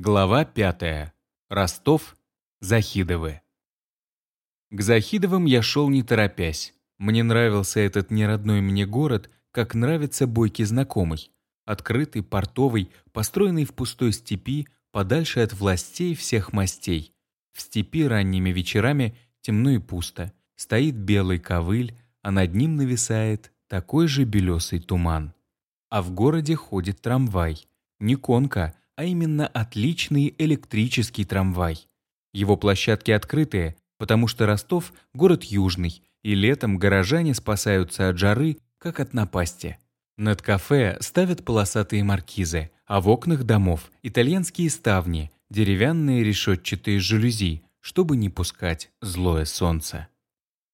Глава 5. Ростов. Захидовы. К Захидовым я шел не торопясь. Мне нравился этот неродной мне город, как нравится бойкий знакомый. Открытый, портовый, построенный в пустой степи, подальше от властей всех мастей. В степи ранними вечерами темно и пусто. Стоит белый ковыль, а над ним нависает такой же белесый туман. А в городе ходит трамвай. Не конка, а именно отличный электрический трамвай. Его площадки открытые, потому что Ростов – город южный, и летом горожане спасаются от жары, как от напасти. Над кафе ставят полосатые маркизы, а в окнах домов – итальянские ставни, деревянные решетчатые жалюзи, чтобы не пускать злое солнце.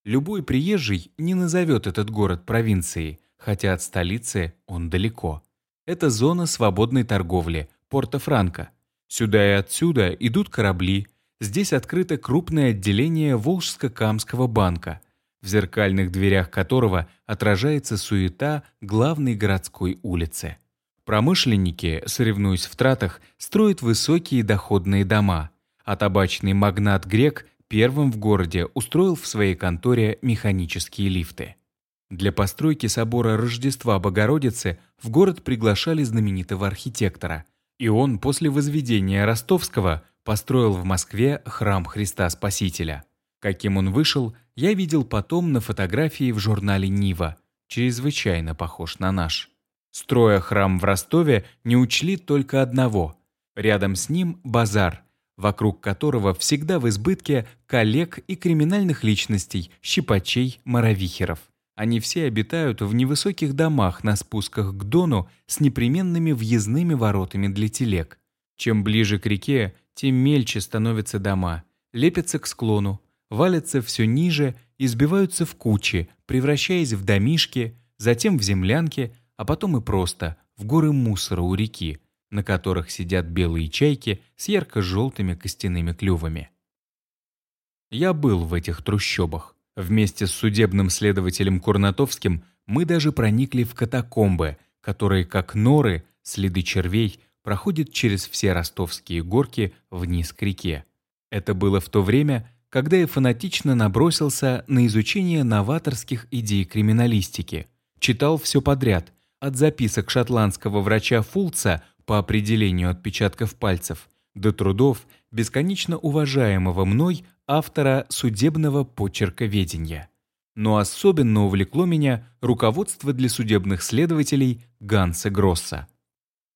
Любой приезжий не назовет этот город провинцией, хотя от столицы он далеко. Это зона свободной торговли, Порто-Франко. Сюда и отсюда идут корабли. Здесь открыто крупное отделение Волжско-Камского банка, в зеркальных дверях которого отражается суета главной городской улицы. Промышленники, соревнуясь в тратах, строят высокие доходные дома, а табачный магнат Грек первым в городе устроил в своей конторе механические лифты. Для постройки собора Рождества Богородицы в город приглашали знаменитого архитектора – и он после возведения Ростовского построил в Москве храм Христа Спасителя. Каким он вышел, я видел потом на фотографии в журнале «Нива», чрезвычайно похож на наш. Строя храм в Ростове, не учли только одного. Рядом с ним базар, вокруг которого всегда в избытке коллег и криминальных личностей, щипачей, моровихеров. Они все обитают в невысоких домах на спусках к Дону с непременными въездными воротами для телег. Чем ближе к реке, тем мельче становятся дома, лепятся к склону, валятся все ниже и сбиваются в кучи, превращаясь в домишки, затем в землянки, а потом и просто в горы мусора у реки, на которых сидят белые чайки с ярко-желтыми костяными клювами. Я был в этих трущобах. Вместе с судебным следователем Курнатовским мы даже проникли в катакомбы, которые, как норы, следы червей, проходят через все ростовские горки вниз к реке. Это было в то время, когда я фанатично набросился на изучение новаторских идей криминалистики. Читал все подряд, от записок шотландского врача Фулца по определению отпечатков пальцев до трудов бесконечно уважаемого мной автора судебного почерковедения. Но особенно увлекло меня руководство для судебных следователей Ганса Гросса.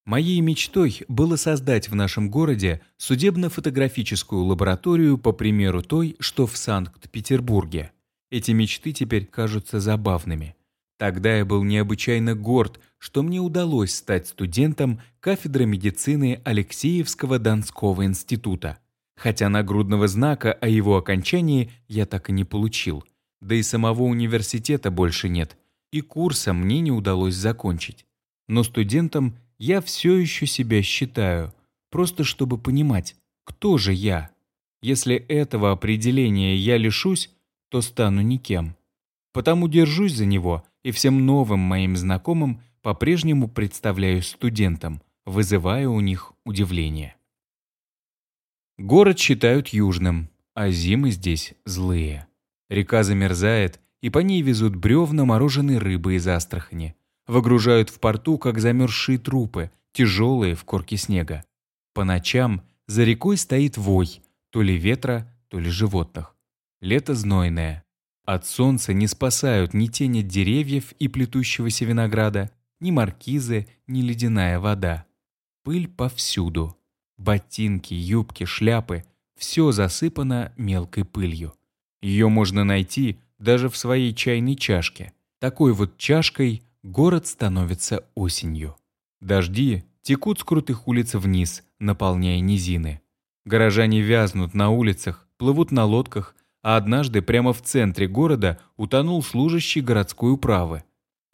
Моей мечтой было создать в нашем городе судебно-фотографическую лабораторию по примеру той, что в Санкт-Петербурге. Эти мечты теперь кажутся забавными. Тогда я был необычайно горд, что мне удалось стать студентом кафедры медицины Алексеевского Донского института хотя нагрудного знака о его окончании я так и не получил. Да и самого университета больше нет, и курса мне не удалось закончить. Но студентом я все еще себя считаю, просто чтобы понимать, кто же я. Если этого определения я лишусь, то стану никем. Потому держусь за него и всем новым моим знакомым по-прежнему представляюсь студентом, вызывая у них удивление. Город считают южным, а зимы здесь злые. Река замерзает, и по ней везут бревна мороженой рыбы из Астрахани. Выгружают в порту, как замерзшие трупы, тяжелые в корке снега. По ночам за рекой стоит вой, то ли ветра, то ли животных. Лето знойное. От солнца не спасают ни тени деревьев и плетущегося винограда, ни маркизы, ни ледяная вода. Пыль повсюду. Ботинки, юбки, шляпы — все засыпано мелкой пылью. Ее можно найти даже в своей чайной чашке. Такой вот чашкой город становится осенью. Дожди текут с крутых улиц вниз, наполняя низины. Горожане вязнут на улицах, плывут на лодках, а однажды прямо в центре города утонул служащий городской управы.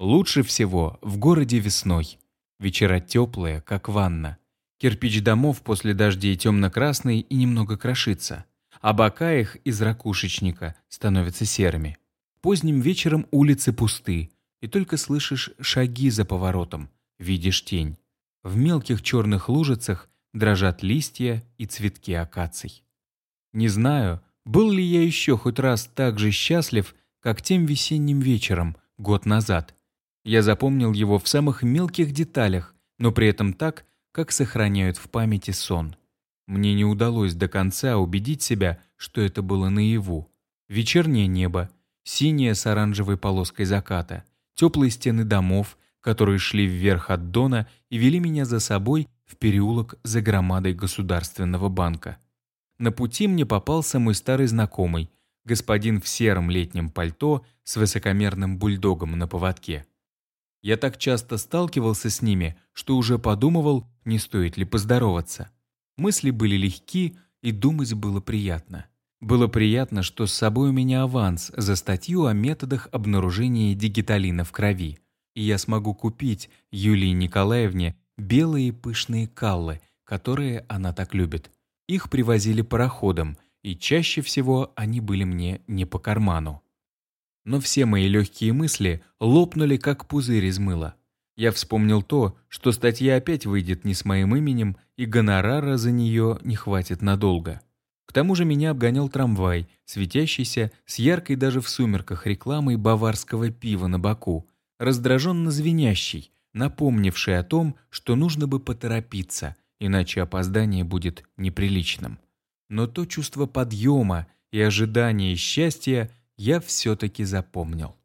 Лучше всего в городе весной. Вечера теплые, как ванна. Кирпич домов после дождей темно-красный и немного крошится, а бока их из ракушечника становятся серыми. Поздним вечером улицы пусты, и только слышишь шаги за поворотом, видишь тень. В мелких черных лужицах дрожат листья и цветки акаций. Не знаю, был ли я еще хоть раз так же счастлив, как тем весенним вечером, год назад. Я запомнил его в самых мелких деталях, но при этом так, как сохраняют в памяти сон. Мне не удалось до конца убедить себя, что это было наяву. Вечернее небо, синее с оранжевой полоской заката, теплые стены домов, которые шли вверх от Дона и вели меня за собой в переулок за громадой Государственного банка. На пути мне попался мой старый знакомый, господин в сером летнем пальто с высокомерным бульдогом на поводке. Я так часто сталкивался с ними, что уже подумывал, не стоит ли поздороваться. Мысли были легки, и думать было приятно. Было приятно, что с собой у меня аванс за статью о методах обнаружения дигиталина в крови, и я смогу купить Юлии Николаевне белые пышные каллы, которые она так любит. Их привозили пароходом, и чаще всего они были мне не по карману. Но все мои легкие мысли лопнули, как пузырь из мыла. Я вспомнил то, что статья опять выйдет не с моим именем, и гонорара за нее не хватит надолго. К тому же меня обгонял трамвай, светящийся с яркой даже в сумерках рекламой баварского пива на боку, раздраженно звенящий, напомнивший о том, что нужно бы поторопиться, иначе опоздание будет неприличным. Но то чувство подъема и ожидания счастья я все-таки запомнил.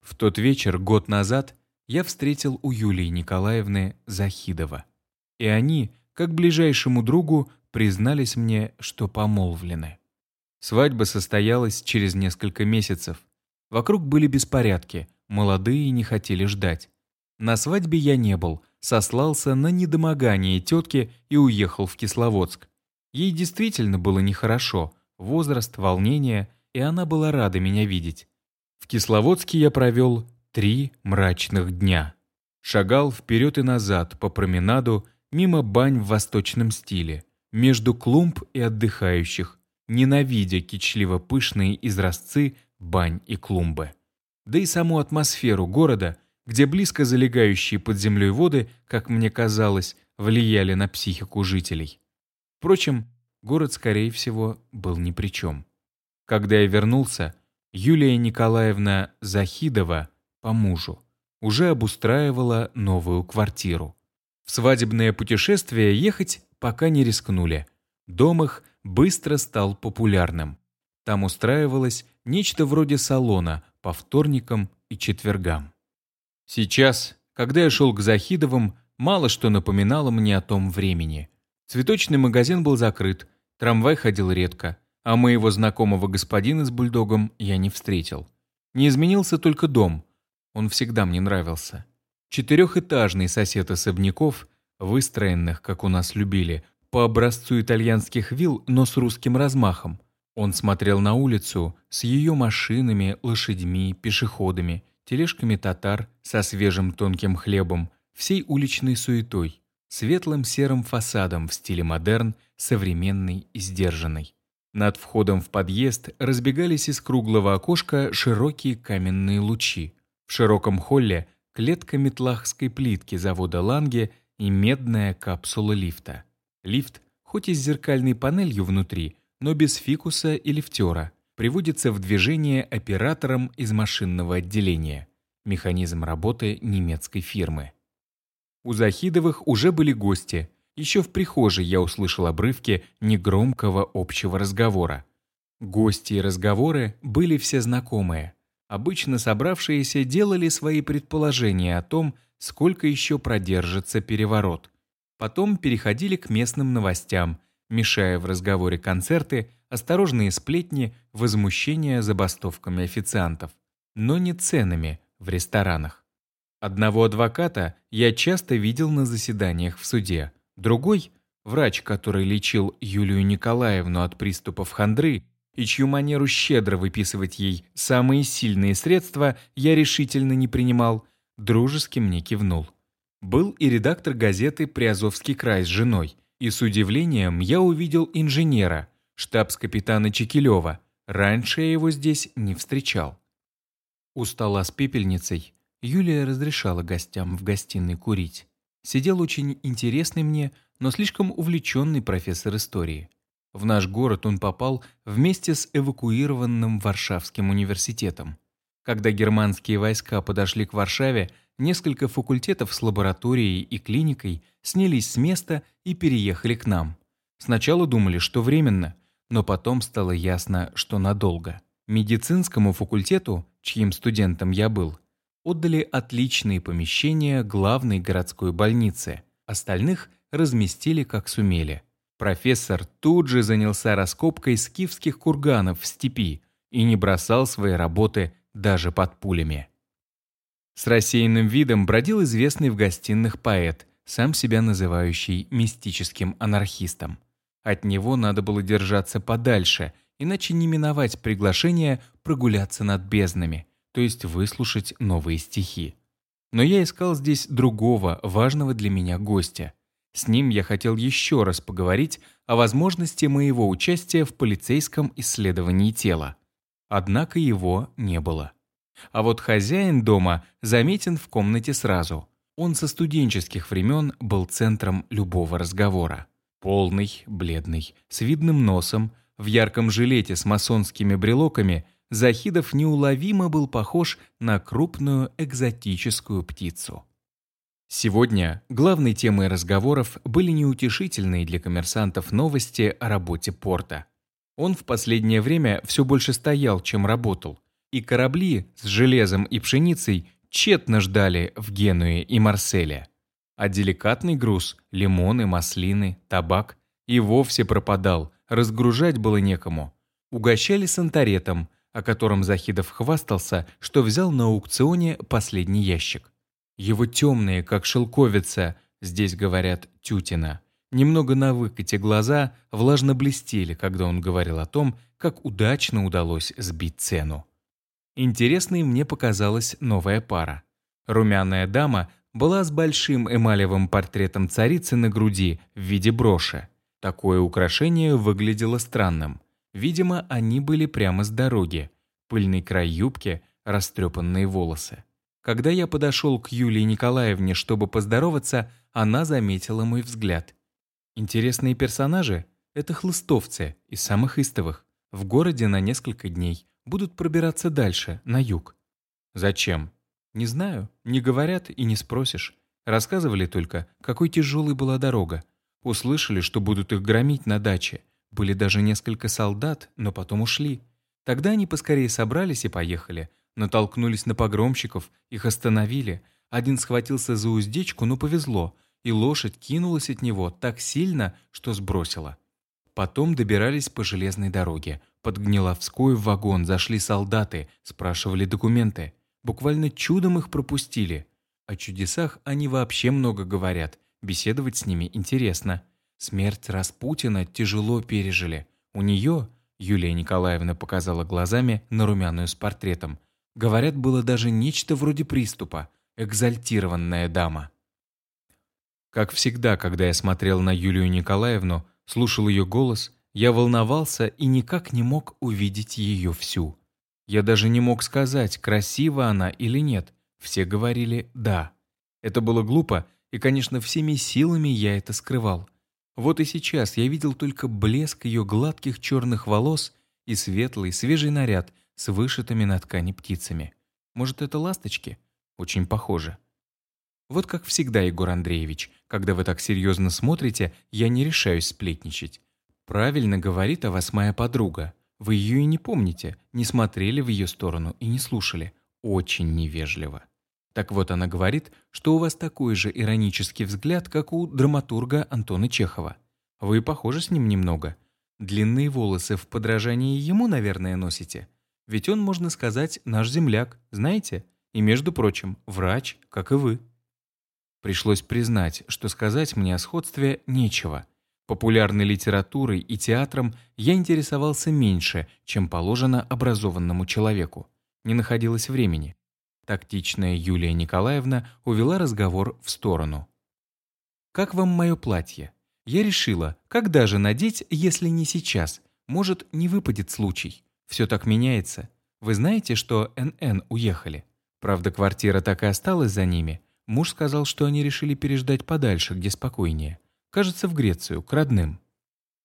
В тот вечер, год назад, я встретил у Юлии Николаевны Захидова. И они, как ближайшему другу, признались мне, что помолвлены. Свадьба состоялась через несколько месяцев. Вокруг были беспорядки, молодые не хотели ждать. На свадьбе я не был, сослался на недомогание тетки и уехал в Кисловодск. Ей действительно было нехорошо, возраст, волнение, и она была рада меня видеть. В Кисловодске я провел три мрачных дня. Шагал вперед и назад по променаду мимо бань в восточном стиле, между клумб и отдыхающих, ненавидя кичливо пышные изразцы бань и клумбы. Да и саму атмосферу города, где близко залегающие под землей воды, как мне казалось, влияли на психику жителей. Впрочем, город, скорее всего, был ни при чем. Когда я вернулся, Юлия Николаевна Захидова по мужу уже обустраивала новую квартиру. В свадебное путешествие ехать пока не рискнули. Дом их быстро стал популярным. Там устраивалось нечто вроде салона по вторникам и четвергам. Сейчас, когда я шел к Захидовым, мало что напоминало мне о том времени. Цветочный магазин был закрыт, трамвай ходил редко, а моего знакомого господина с бульдогом я не встретил. Не изменился только дом. Он всегда мне нравился. Четырехэтажный сосед особняков, выстроенных, как у нас любили, по образцу итальянских вилл, но с русским размахом. Он смотрел на улицу с ее машинами, лошадьми, пешеходами, тележками татар со свежим тонким хлебом, всей уличной суетой, светлым серым фасадом в стиле модерн, современный и сдержанный. Над входом в подъезд разбегались из круглого окошка широкие каменные лучи. В широком холле клетка метлахской плитки завода «Ланге» и медная капсула лифта. Лифт, хоть и с зеркальной панелью внутри, но без фикуса и лифтера, приводится в движение оператором из машинного отделения. Механизм работы немецкой фирмы. У Захидовых уже были гости – еще в прихожей я услышал обрывки негромкого общего разговора. Гости и разговоры были все знакомые. Обычно собравшиеся делали свои предположения о том, сколько еще продержится переворот. Потом переходили к местным новостям, мешая в разговоре концерты, осторожные сплетни, возмущения забастовками официантов. Но не ценами в ресторанах. Одного адвоката я часто видел на заседаниях в суде. Другой, врач, который лечил Юлию Николаевну от приступов хандры и чью манеру щедро выписывать ей самые сильные средства я решительно не принимал, дружески мне кивнул. Был и редактор газеты «Приазовский край» с женой, и с удивлением я увидел инженера, штабс-капитана Чекилева. Раньше я его здесь не встречал. У стола с пепельницей Юлия разрешала гостям в гостиной курить. Сидел очень интересный мне, но слишком увлеченный профессор истории. В наш город он попал вместе с эвакуированным Варшавским университетом. Когда германские войска подошли к Варшаве, несколько факультетов с лабораторией и клиникой снялись с места и переехали к нам. Сначала думали, что временно, но потом стало ясно, что надолго. Медицинскому факультету, чьим студентом я был, отдали отличные помещения главной городской больницы, остальных разместили как сумели. Профессор тут же занялся раскопкой скифских курганов в степи и не бросал свои работы даже под пулями. С рассеянным видом бродил известный в гостиных поэт, сам себя называющий мистическим анархистом. От него надо было держаться подальше – иначе не миновать приглашение прогуляться над безднами, то есть выслушать новые стихи. Но я искал здесь другого, важного для меня гостя. С ним я хотел еще раз поговорить о возможности моего участия в полицейском исследовании тела. Однако его не было. А вот хозяин дома заметен в комнате сразу. Он со студенческих времен был центром любого разговора. Полный, бледный, с видным носом, в ярком жилете с масонскими брелоками Захидов неуловимо был похож на крупную экзотическую птицу. Сегодня главной темой разговоров были неутешительные для коммерсантов новости о работе порта. Он в последнее время все больше стоял, чем работал, и корабли с железом и пшеницей тщетно ждали в Генуе и Марселе. А деликатный груз – лимоны, маслины, табак – и вовсе пропадал – разгружать было некому. Угощали санторетом, о котором Захидов хвастался, что взял на аукционе последний ящик. Его темные, как шелковица, здесь говорят тютина, немного на выкате глаза влажно блестели, когда он говорил о том, как удачно удалось сбить цену. Интересной мне показалась новая пара. Румяная дама была с большим эмалевым портретом царицы на груди в виде броши. Такое украшение выглядело странным. Видимо, они были прямо с дороги. Пыльный край юбки, растрепанные волосы. Когда я подошел к Юлии Николаевне, чтобы поздороваться, она заметила мой взгляд. Интересные персонажи — это хлыстовцы из самых истовых. В городе на несколько дней. Будут пробираться дальше, на юг. Зачем? Не знаю, не говорят и не спросишь. Рассказывали только, какой тяжелой была дорога. Услышали, что будут их громить на даче. Были даже несколько солдат, но потом ушли. Тогда они поскорее собрались и поехали. Натолкнулись на погромщиков, их остановили. Один схватился за уздечку, но повезло, и лошадь кинулась от него так сильно, что сбросила. Потом добирались по железной дороге. Под Гниловской в вагон зашли солдаты, спрашивали документы. Буквально чудом их пропустили. О чудесах они вообще много говорят – Беседовать с ними интересно. Смерть Распутина тяжело пережили. У нее, Юлия Николаевна показала глазами на румяную с портретом, говорят, было даже нечто вроде приступа, экзальтированная дама. Как всегда, когда я смотрел на Юлию Николаевну, слушал ее голос, я волновался и никак не мог увидеть ее всю. Я даже не мог сказать, красива она или нет. Все говорили «да». Это было глупо и, конечно, всеми силами я это скрывал. Вот и сейчас я видел только блеск ее гладких черных волос и светлый, свежий наряд с вышитыми на ткани птицами. Может, это ласточки? Очень похоже. Вот как всегда, Егор Андреевич, когда вы так серьезно смотрите, я не решаюсь сплетничать. Правильно говорит о вас моя подруга. Вы ее и не помните, не смотрели в ее сторону и не слушали. Очень невежливо. Так вот, она говорит, что у вас такой же иронический взгляд, как у драматурга Антона Чехова. Вы похожи с ним немного. Длинные волосы в подражании ему, наверное, носите. Ведь он, можно сказать, наш земляк, знаете? И, между прочим, врач, как и вы. Пришлось признать, что сказать мне о сходстве нечего. Популярной литературой и театром я интересовался меньше, чем положено образованному человеку. Не находилось времени. Тактичная Юлия Николаевна увела разговор в сторону. «Как вам мое платье? Я решила, когда же надеть, если не сейчас? Может, не выпадет случай. Все так меняется. Вы знаете, что НН уехали? Правда, квартира так и осталась за ними. Муж сказал, что они решили переждать подальше, где спокойнее. Кажется, в Грецию, к родным.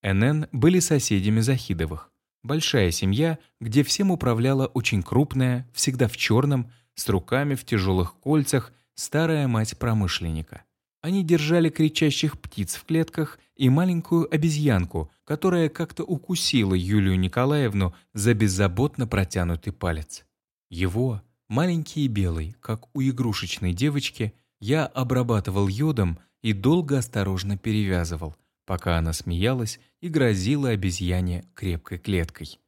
НН были соседями Захидовых. Большая семья, где всем управляла очень крупная, всегда в черном, с руками в тяжелых кольцах, старая мать промышленника. Они держали кричащих птиц в клетках и маленькую обезьянку, которая как-то укусила Юлию Николаевну за беззаботно протянутый палец. Его, маленький и белый, как у игрушечной девочки, я обрабатывал йодом и долго осторожно перевязывал, пока она смеялась и грозила обезьяне крепкой клеткой.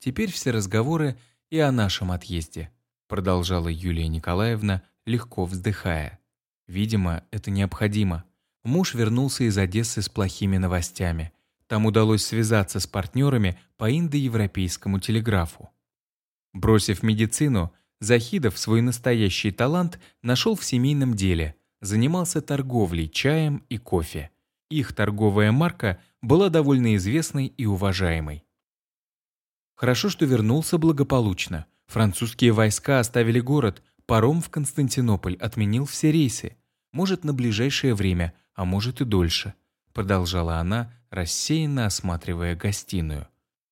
«Теперь все разговоры и о нашем отъезде», продолжала Юлия Николаевна, легко вздыхая. «Видимо, это необходимо. Муж вернулся из Одессы с плохими новостями. Там удалось связаться с партнерами по индоевропейскому телеграфу. Бросив медицину, Захидов свой настоящий талант нашел в семейном деле, занимался торговлей чаем и кофе. Их торговая марка была довольно известной и уважаемой. Хорошо, что вернулся благополучно. Французские войска оставили город, паром в Константинополь отменил все рейсы. Может, на ближайшее время, а может и дольше. Продолжала она, рассеянно осматривая гостиную.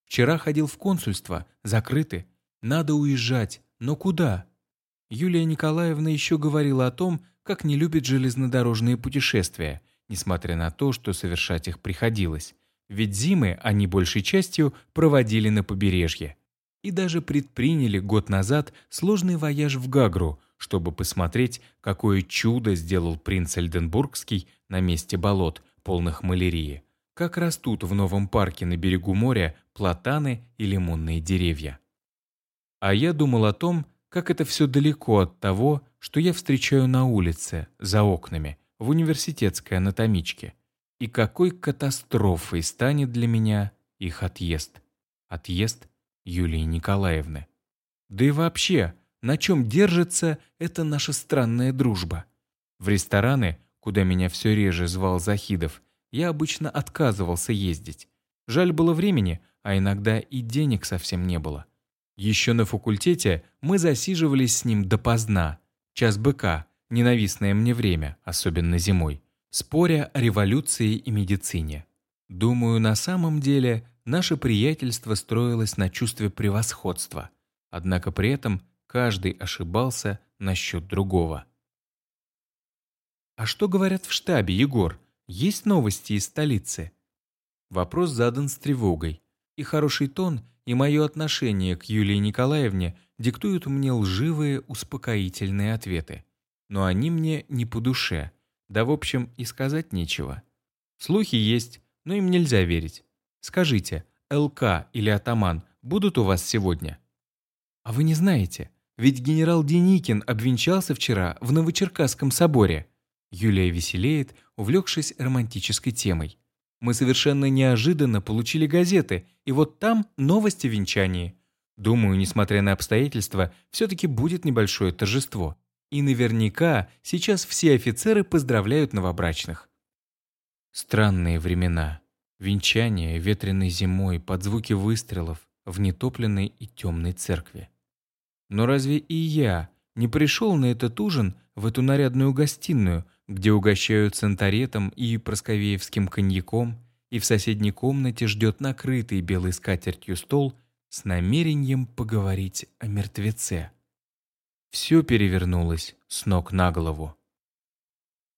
Вчера ходил в консульство, закрыты. Надо уезжать, но куда? Юлия Николаевна еще говорила о том, как не любит железнодорожные путешествия – несмотря на то, что совершать их приходилось. Ведь зимы они большей частью проводили на побережье. И даже предприняли год назад сложный вояж в Гагру, чтобы посмотреть, какое чудо сделал принц Эльденбургский на месте болот, полных малярии. Как растут в новом парке на берегу моря платаны и лимонные деревья. А я думал о том, как это все далеко от того, что я встречаю на улице, за окнами, в университетской анатомичке. И какой катастрофой станет для меня их отъезд. Отъезд Юлии Николаевны. Да и вообще, на чем держится эта наша странная дружба? В рестораны, куда меня все реже звал Захидов, я обычно отказывался ездить. Жаль было времени, а иногда и денег совсем не было. Еще на факультете мы засиживались с ним допоздна, час быка, ненавистное мне время, особенно зимой, споря о революции и медицине. Думаю, на самом деле наше приятельство строилось на чувстве превосходства, однако при этом каждый ошибался насчет другого. «А что говорят в штабе, Егор? Есть новости из столицы?» Вопрос задан с тревогой, и хороший тон, и мое отношение к Юлии Николаевне диктуют мне лживые, успокоительные ответы но они мне не по душе. Да, в общем, и сказать нечего. Слухи есть, но им нельзя верить. Скажите, ЛК или атаман будут у вас сегодня? А вы не знаете, ведь генерал Деникин обвенчался вчера в Новочеркасском соборе. Юлия веселеет, увлекшись романтической темой. Мы совершенно неожиданно получили газеты, и вот там новости венчании. Думаю, несмотря на обстоятельства, все-таки будет небольшое торжество. И наверняка сейчас все офицеры поздравляют новобрачных. Странные времена. Венчание ветреной зимой под звуки выстрелов в нетопленной и темной церкви. Но разве и я не пришел на этот ужин в эту нарядную гостиную, где угощают центаретом и просковеевским коньяком, и в соседней комнате ждет накрытый белой скатертью стол с намерением поговорить о мертвеце? Все перевернулось с ног на голову.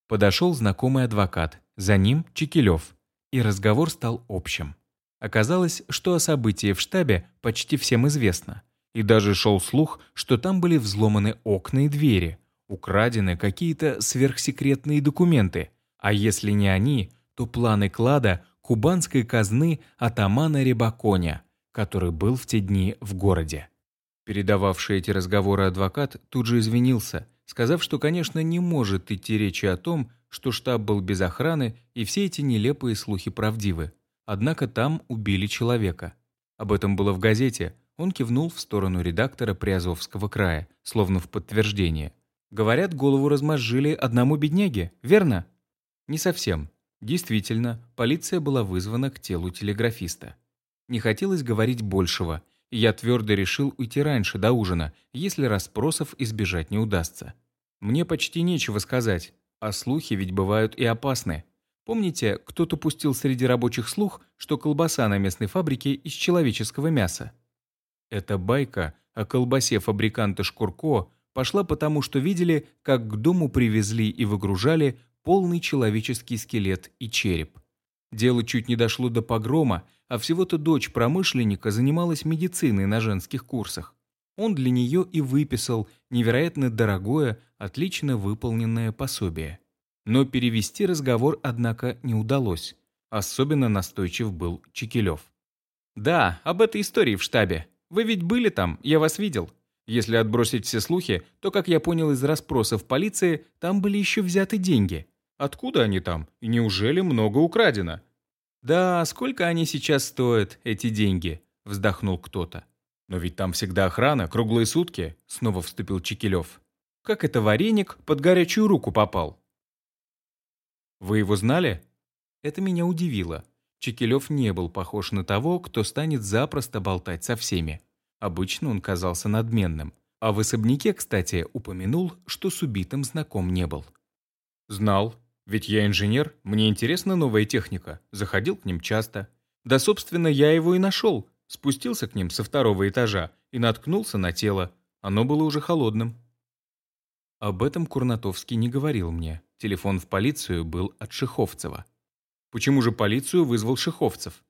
Подошел знакомый адвокат, за ним Чекилев, и разговор стал общим. Оказалось, что о событии в штабе почти всем известно. И даже шел слух, что там были взломаны окна и двери, украдены какие-то сверхсекретные документы, а если не они, то планы клада кубанской казны атамана Рябаконя, который был в те дни в городе. Передававший эти разговоры адвокат тут же извинился, сказав, что, конечно, не может идти речи о том, что штаб был без охраны и все эти нелепые слухи правдивы. Однако там убили человека. Об этом было в газете. Он кивнул в сторону редактора Приазовского края, словно в подтверждение. Говорят, голову размозжили одному бедняге, верно? Не совсем. Действительно, полиция была вызвана к телу телеграфиста. Не хотелось говорить большего – я твердо решил уйти раньше, до ужина, если расспросов избежать не удастся. Мне почти нечего сказать, а слухи ведь бывают и опасны. Помните, кто-то пустил среди рабочих слух, что колбаса на местной фабрике из человеческого мяса? Эта байка о колбасе фабриканта Шкурко пошла потому, что видели, как к дому привезли и выгружали полный человеческий скелет и череп. Дело чуть не дошло до погрома, а всего-то дочь промышленника занималась медициной на женских курсах. Он для нее и выписал невероятно дорогое, отлично выполненное пособие. Но перевести разговор, однако, не удалось. Особенно настойчив был Чекилев. «Да, об этой истории в штабе. Вы ведь были там, я вас видел. Если отбросить все слухи, то, как я понял из расспросов полиции, там были еще взяты деньги. Откуда они там? И неужели много украдено?» «Да, сколько они сейчас стоят, эти деньги?» – вздохнул кто-то. «Но ведь там всегда охрана, круглые сутки», — снова вступил Чекилев. «Как это вареник под горячую руку попал?» «Вы его знали?» Это меня удивило. Чекилев не был похож на того, кто станет запросто болтать со всеми. Обычно он казался надменным. А в особняке, кстати, упомянул, что с убитым знаком не был. «Знал. Ведь я инженер, мне интересна новая техника. Заходил к ним часто. Да, собственно, я его и нашел. Спустился к ним со второго этажа и наткнулся на тело. Оно было уже холодным. Об этом Курнатовский не говорил мне. Телефон в полицию был от Шиховцева. Почему же полицию вызвал Шиховцев?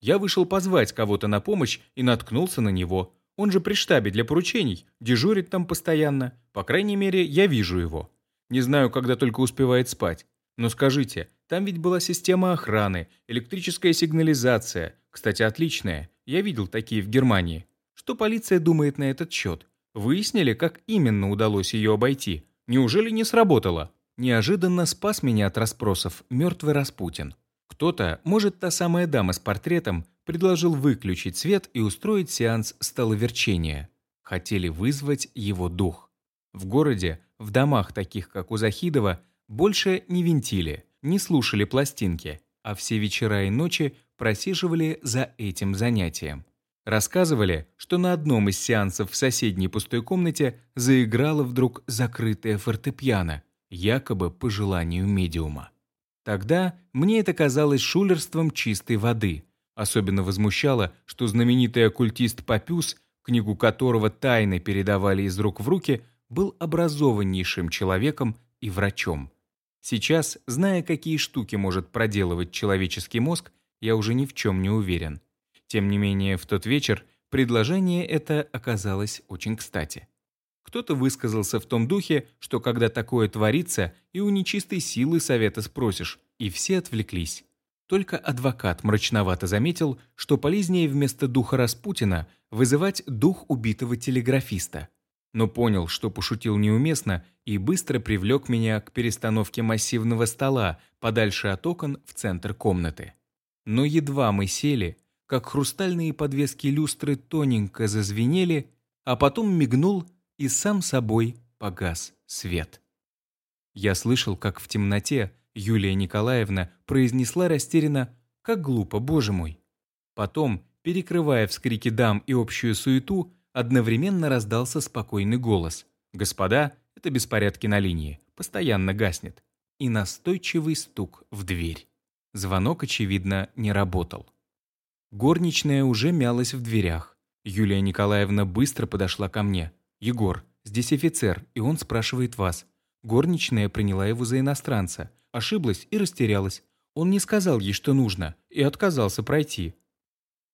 Я вышел позвать кого-то на помощь и наткнулся на него. Он же при штабе для поручений, дежурит там постоянно. По крайней мере, я вижу его. Не знаю, когда только успевает спать. Но скажите, там ведь была система охраны, электрическая сигнализация, кстати, отличная. Я видел такие в Германии. Что полиция думает на этот счет? Выяснили, как именно удалось ее обойти? Неужели не сработало? Неожиданно спас меня от расспросов мертвый Распутин. Кто-то, может, та самая дама с портретом, предложил выключить свет и устроить сеанс столоверчения. Хотели вызвать его дух. В городе, в домах таких, как у Захидова, больше не винтили, не слушали пластинки, а все вечера и ночи просиживали за этим занятием. Рассказывали, что на одном из сеансов в соседней пустой комнате заиграла вдруг закрытая фортепиано, якобы по желанию медиума. Тогда мне это казалось шулерством чистой воды. Особенно возмущало, что знаменитый оккультист Папюс, книгу которого тайны передавали из рук в руки, был образованнейшим человеком и врачом. Сейчас, зная, какие штуки может проделывать человеческий мозг, я уже ни в чем не уверен. Тем не менее, в тот вечер предложение это оказалось очень кстати. Кто-то высказался в том духе, что когда такое творится, и у нечистой силы совета спросишь, и все отвлеклись. Только адвокат мрачновато заметил, что полезнее вместо духа Распутина вызывать дух убитого телеграфиста – но понял, что пошутил неуместно, и быстро привлек меня к перестановке массивного стола подальше от окон в центр комнаты. Но едва мы сели, как хрустальные подвески люстры тоненько зазвенели, а потом мигнул и сам собой погас свет. Я слышал, как в темноте Юлия Николаевна произнесла растерянно «Как глупо, боже мой!». Потом, перекрывая вскрики дам и общую суету, одновременно раздался спокойный голос. «Господа, это беспорядки на линии, постоянно гаснет». И настойчивый стук в дверь. Звонок, очевидно, не работал. Горничная уже мялась в дверях. Юлия Николаевна быстро подошла ко мне. «Егор, здесь офицер, и он спрашивает вас». Горничная приняла его за иностранца, ошиблась и растерялась. Он не сказал ей, что нужно, и отказался пройти.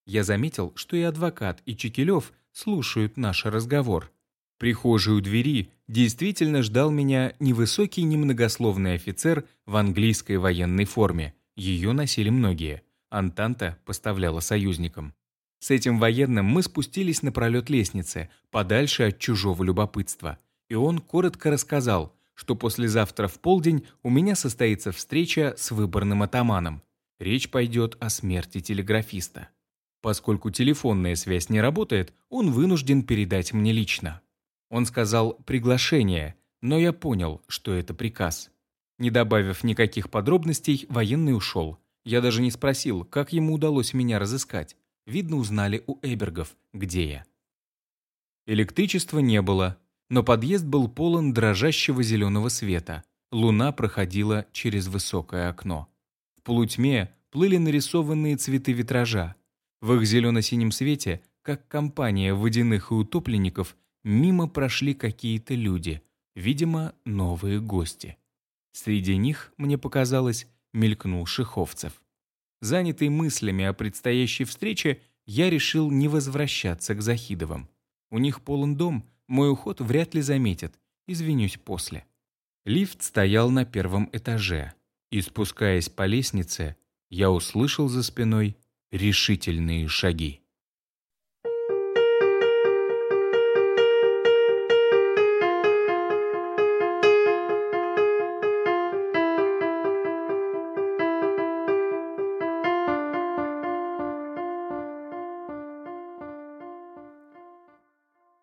Я заметил, что и адвокат, и Чекилев слушают наш разговор. Прихожей у двери действительно ждал меня невысокий немногословный офицер в английской военной форме. Ее носили многие. Антанта поставляла союзникам. С этим военным мы спустились на пролет лестницы, подальше от чужого любопытства. И он коротко рассказал, что послезавтра в полдень у меня состоится встреча с выборным атаманом. Речь пойдет о смерти телеграфиста. Поскольку телефонная связь не работает, он вынужден передать мне лично. Он сказал «приглашение», но я понял, что это приказ. Не добавив никаких подробностей, военный ушел. Я даже не спросил, как ему удалось меня разыскать. Видно, узнали у Эбергов, где я. Электричества не было. но подъезд был полон дрожащего зеленого света. Луна проходила через высокое окно. В полутьме плыли нарисованные цветы витража. В их зелено-синем свете, как компания водяных и утопленников, мимо прошли какие-то люди, видимо, новые гости. Среди них, мне показалось, мелькнул Шиховцев. Занятый мыслями о предстоящей встрече, я решил не возвращаться к Захидовым. У них полон дом, мой уход вряд ли заметят, извинюсь после. Лифт стоял на первом этаже, и, спускаясь по лестнице, я услышал за спиной решительные шаги.